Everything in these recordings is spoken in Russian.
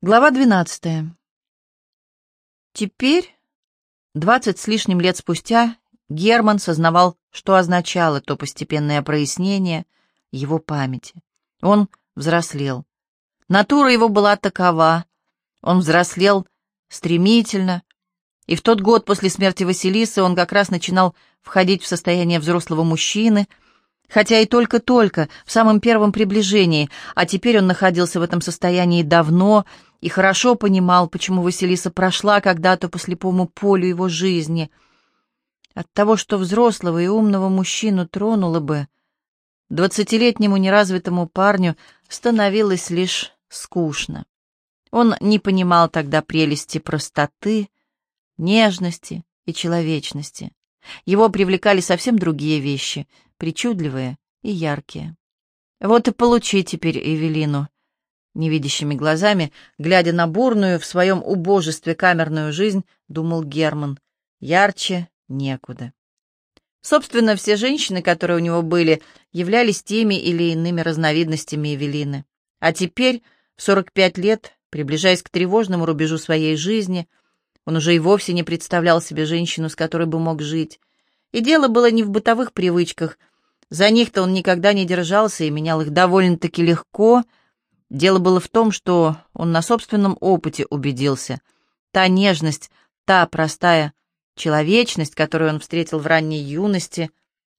Глава двенадцатая. Теперь, двадцать с лишним лет спустя, Герман сознавал, что означало то постепенное прояснение его памяти. Он взрослел. Натура его была такова. Он взрослел стремительно, и в тот год после смерти Василисы он как раз начинал входить в состояние взрослого мужчины, хотя и только-только, в самом первом приближении, а теперь он находился в этом состоянии давно и хорошо понимал, почему Василиса прошла когда-то по слепому полю его жизни. От того, что взрослого и умного мужчину тронуло бы, двадцатилетнему неразвитому парню становилось лишь скучно. Он не понимал тогда прелести простоты, нежности и человечности. Его привлекали совсем другие вещи, причудливые и яркие. Вот и получи теперь Эвелину, Невидящими глазами, глядя на бурную в своем убожестве камерную жизнь, думал Герман. Ярче некуда. Собственно, все женщины, которые у него были, являлись теми или иными разновидностями Эвелины. А теперь, в 45 лет, приближаясь к тревожному рубежу своей жизни, он уже и вовсе не представлял себе женщину, с которой бы мог жить. И дело было не в бытовых привычках. За них-то он никогда не держался и менял их довольно-таки легко — Дело было в том, что он на собственном опыте убедился. Та нежность, та простая человечность, которую он встретил в ранней юности,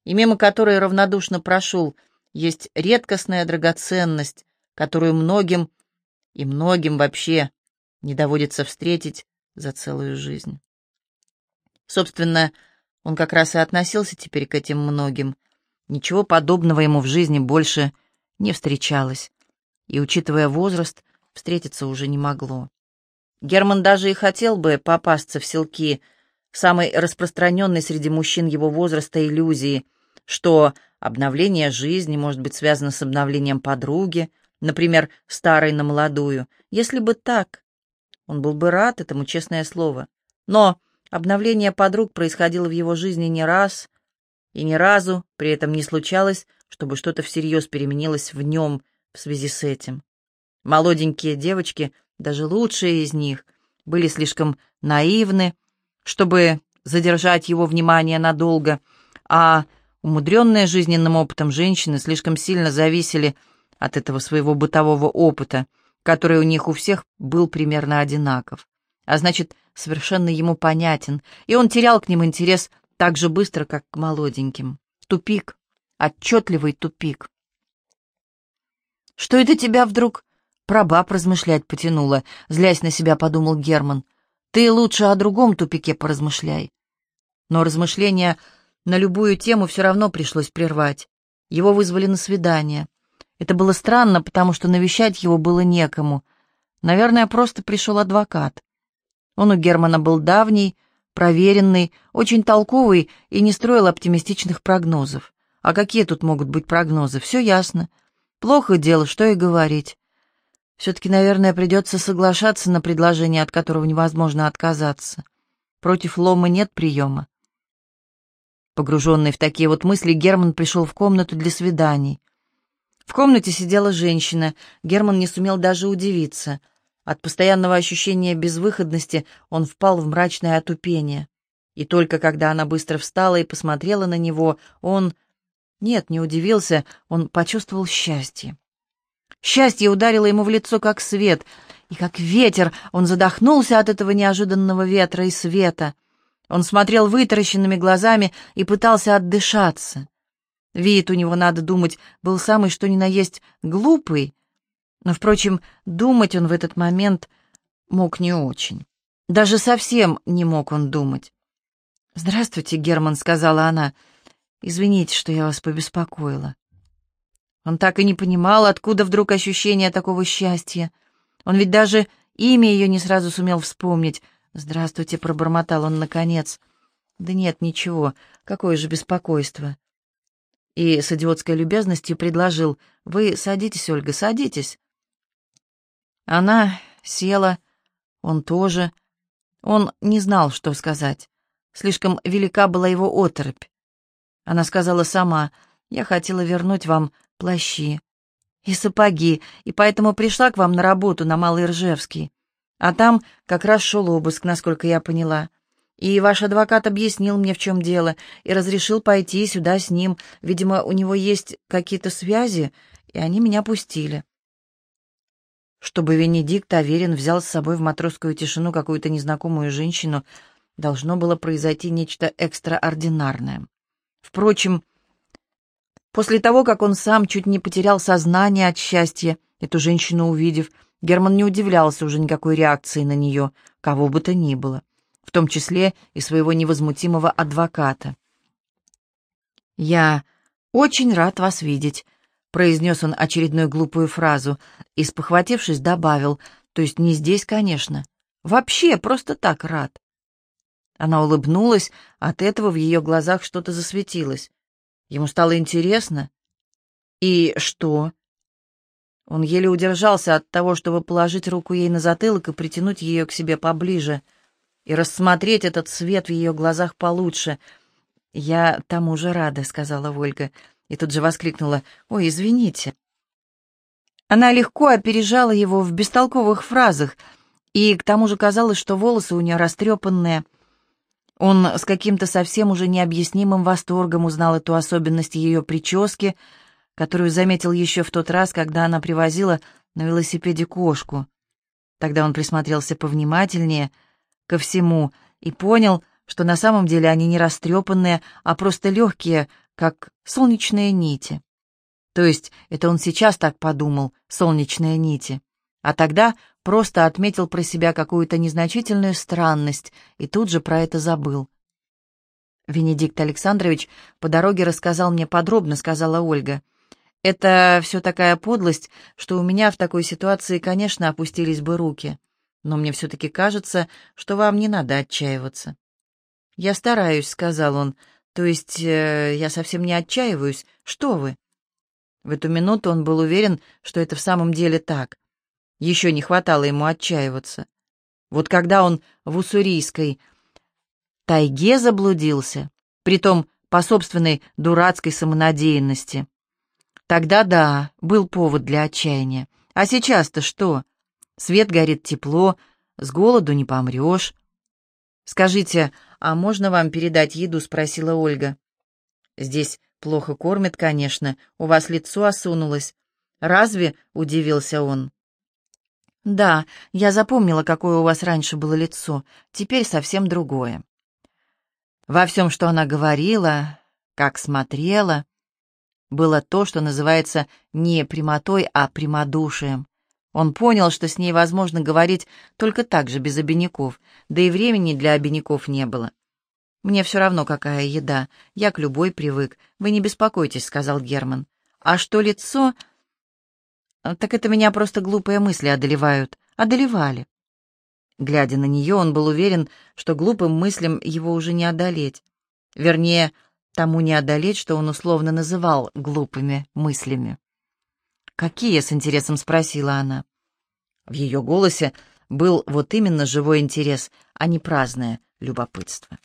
и мимо которой равнодушно прошел, есть редкостная драгоценность, которую многим и многим вообще не доводится встретить за целую жизнь. Собственно, он как раз и относился теперь к этим многим. Ничего подобного ему в жизни больше не встречалось и, учитывая возраст, встретиться уже не могло. Герман даже и хотел бы попасться в селки, самой распространенной среди мужчин его возраста иллюзии, что обновление жизни может быть связано с обновлением подруги, например, старой на молодую. Если бы так, он был бы рад этому, честное слово. Но обновление подруг происходило в его жизни не раз, и ни разу при этом не случалось, чтобы что-то всерьез переменилось в нем, в связи с этим. Молоденькие девочки, даже лучшие из них, были слишком наивны, чтобы задержать его внимание надолго, а умудренные жизненным опытом женщины слишком сильно зависели от этого своего бытового опыта, который у них у всех был примерно одинаков, а значит, совершенно ему понятен, и он терял к ним интерес так же быстро, как к молоденьким. Тупик, отчетливый тупик. «Что это тебя вдруг про баб размышлять потянуло?» — злясь на себя, подумал Герман. «Ты лучше о другом тупике поразмышляй». Но размышления на любую тему все равно пришлось прервать. Его вызвали на свидание. Это было странно, потому что навещать его было некому. Наверное, просто пришел адвокат. Он у Германа был давний, проверенный, очень толковый и не строил оптимистичных прогнозов. А какие тут могут быть прогнозы? Все ясно. Плохо дело, что и говорить. Все-таки, наверное, придется соглашаться на предложение, от которого невозможно отказаться. Против лома нет приема. Погруженный в такие вот мысли, Герман пришел в комнату для свиданий. В комнате сидела женщина. Герман не сумел даже удивиться. От постоянного ощущения безвыходности он впал в мрачное отупение. И только когда она быстро встала и посмотрела на него, он нет, не удивился, он почувствовал счастье. Счастье ударило ему в лицо, как свет, и как ветер, он задохнулся от этого неожиданного ветра и света. Он смотрел вытаращенными глазами и пытался отдышаться. Вид у него, надо думать, был самый что ни на есть глупый, но, впрочем, думать он в этот момент мог не очень. Даже совсем не мог он думать. «Здравствуйте, Герман», — сказала она, — Извините, что я вас побеспокоила». Он так и не понимал, откуда вдруг ощущение такого счастья. Он ведь даже имя ее не сразу сумел вспомнить. «Здравствуйте», — пробормотал он наконец. «Да нет, ничего, какое же беспокойство». И с идиотской любезностью предложил, «Вы садитесь, Ольга, садитесь». Она села, он тоже. Он не знал, что сказать. Слишком велика была его оторопь. Она сказала сама, «Я хотела вернуть вам плащи». и сапоги, и поэтому пришла к вам на работу на Малый Ржевский. А там как раз шел обыск, насколько я поняла. И ваш адвокат объяснил мне, в чем дело, и разрешил пойти сюда с ним. Видимо, у него есть какие-то связи, и они меня пустили. Чтобы Венедикт Аверин взял с собой в матросскую тишину какую-то незнакомую женщину, должно было произойти нечто экстраординарное. Впрочем, после того, как он сам чуть не потерял сознание от счастья, эту женщину увидев, Герман не удивлялся уже никакой реакции на нее, кого бы то ни было, в том числе и своего невозмутимого адвоката. «Я очень рад вас видеть», — произнес он очередную глупую фразу и, спохватившись, добавил, «то есть не здесь, конечно. Вообще, просто так рад». Она улыбнулась, от этого в ее глазах что-то засветилось. Ему стало интересно. «И что?» Он еле удержался от того, чтобы положить руку ей на затылок и притянуть ее к себе поближе, и рассмотреть этот свет в ее глазах получше. «Я тому же рада», — сказала Ольга, и тут же воскликнула, «Ой, извините». Она легко опережала его в бестолковых фразах, и к тому же казалось, что волосы у нее растрепанные — он с каким-то совсем уже необъяснимым восторгом узнал эту особенность ее прически, которую заметил еще в тот раз, когда она привозила на велосипеде кошку. Тогда он присмотрелся повнимательнее ко всему и понял, что на самом деле они не растрепанные, а просто легкие, как солнечные нити. То есть это он сейчас так подумал, солнечные нити. А тогда просто отметил про себя какую-то незначительную странность и тут же про это забыл. «Венедикт Александрович по дороге рассказал мне подробно», — сказала Ольга. «Это все такая подлость, что у меня в такой ситуации, конечно, опустились бы руки. Но мне все-таки кажется, что вам не надо отчаиваться». «Я стараюсь», — сказал он. «То есть э, я совсем не отчаиваюсь. Что вы?» В эту минуту он был уверен, что это в самом деле так. Еще не хватало ему отчаиваться. Вот когда он в уссурийской тайге заблудился, притом по собственной дурацкой самонадеянности, тогда да, был повод для отчаяния. А сейчас-то что? Свет горит тепло, с голоду не помрешь. «Скажите, а можно вам передать еду?» — спросила Ольга. «Здесь плохо кормят, конечно, у вас лицо осунулось. Разве?» — удивился он. «Да, я запомнила, какое у вас раньше было лицо, теперь совсем другое». Во всем, что она говорила, как смотрела, было то, что называется не прямотой, а прямодушием. Он понял, что с ней возможно говорить только так же, без обиняков, да и времени для обиняков не было. «Мне все равно, какая еда, я к любой привык, вы не беспокойтесь», — сказал Герман. «А что лицо, «Так это меня просто глупые мысли одолевают. Одолевали». Глядя на нее, он был уверен, что глупым мыслям его уже не одолеть. Вернее, тому не одолеть, что он условно называл глупыми мыслями. «Какие?» — с интересом спросила она. В ее голосе был вот именно живой интерес, а не праздное любопытство.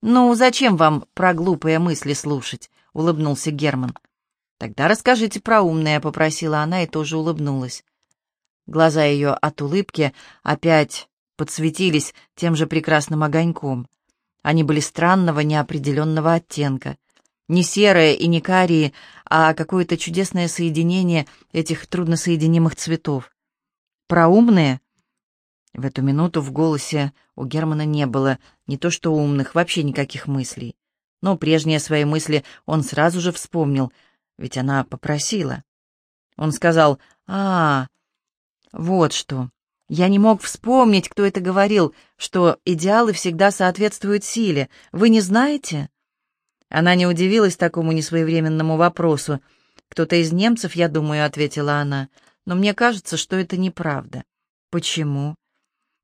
«Ну, зачем вам про глупые мысли слушать?» — улыбнулся Герман. «Тогда расскажите про умное», — попросила она и тоже улыбнулась. Глаза ее от улыбки опять подсветились тем же прекрасным огоньком. Они были странного, неопределенного оттенка. Не серые и не карие, а какое-то чудесное соединение этих трудносоединимых цветов. Про умные? В эту минуту в голосе у Германа не было не то что умных, вообще никаких мыслей. Но прежние свои мысли он сразу же вспомнил — ведь она попросила. Он сказал, «А, вот что. Я не мог вспомнить, кто это говорил, что идеалы всегда соответствуют силе. Вы не знаете?» Она не удивилась такому несвоевременному вопросу. «Кто-то из немцев, я думаю», — ответила она. «Но мне кажется, что это неправда». «Почему?»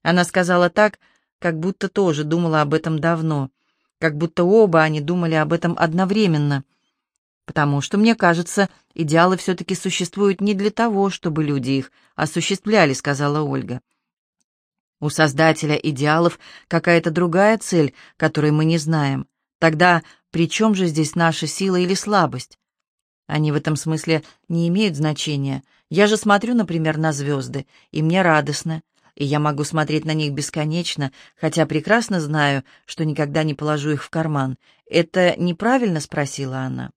Она сказала так, как будто тоже думала об этом давно, как будто оба они думали об этом одновременно — потому что, мне кажется, идеалы все-таки существуют не для того, чтобы люди их осуществляли», — сказала Ольга. «У создателя идеалов какая-то другая цель, которой мы не знаем. Тогда при чем же здесь наша сила или слабость? Они в этом смысле не имеют значения. Я же смотрю, например, на звезды, и мне радостно, и я могу смотреть на них бесконечно, хотя прекрасно знаю, что никогда не положу их в карман. Это неправильно?» — спросила она.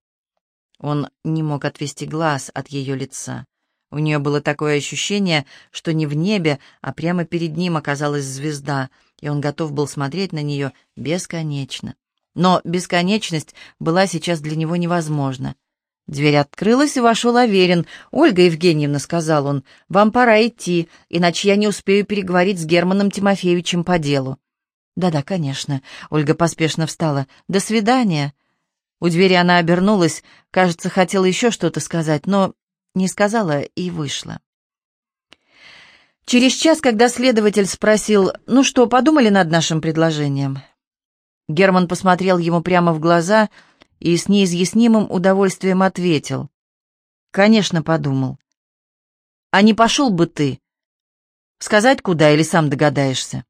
Он не мог отвести глаз от ее лица. У нее было такое ощущение, что не в небе, а прямо перед ним оказалась звезда, и он готов был смотреть на нее бесконечно. Но бесконечность была сейчас для него невозможна. Дверь открылась, и вошел Аверин. «Ольга Евгеньевна», — сказал он, — «вам пора идти, иначе я не успею переговорить с Германом Тимофеевичем по делу». «Да-да, конечно». Ольга поспешно встала. «До свидания». У двери она обернулась, кажется, хотела еще что-то сказать, но не сказала и вышла. Через час, когда следователь спросил, «Ну что, подумали над нашим предложением?» Герман посмотрел ему прямо в глаза — и с неизъяснимым удовольствием ответил. «Конечно, подумал. А не пошел бы ты? Сказать куда или сам догадаешься?»